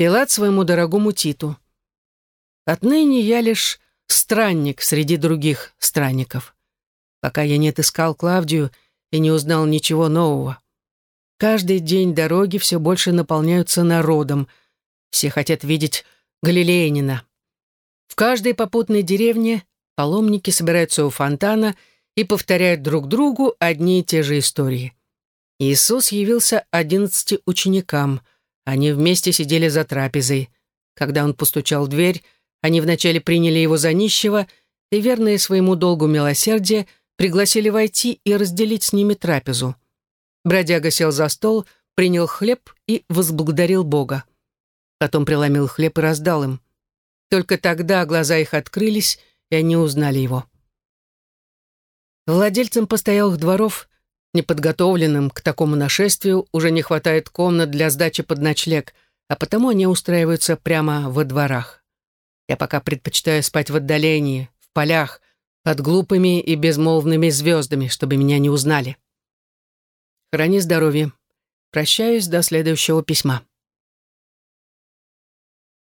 Пилат своему дорогому Титу. Отныне я лишь странник среди других странников, пока я не отыскал Клавдию и не узнал ничего нового. Каждый день дороги все больше наполняются народом. Все хотят видеть Галилеянина. В каждой попутной деревне паломники собираются у фонтана и повторяют друг другу одни и те же истории. Иисус явился одиннадцати ученикам. Они вместе сидели за трапезой. Когда он постучал в дверь, они вначале приняли его за нищего и, верные своему долгу милосердия, пригласили войти и разделить с ними трапезу. Бродяга сел за стол, принял хлеб и возблагодарил Бога. Потом преломил хлеб и раздал им. Только тогда глаза их открылись, и они узнали его. Владельцам постоялых дворов, неподготовленным к такому нашествию, уже не хватает комнат для сдачи под ночлег, а потому они устраиваются прямо во дворах. Я пока предпочитаю спать в отдалении, в полях, под глупыми и безмолвными звездами, чтобы меня не узнали. Храни здоровье. Прощаюсь до следующего письма.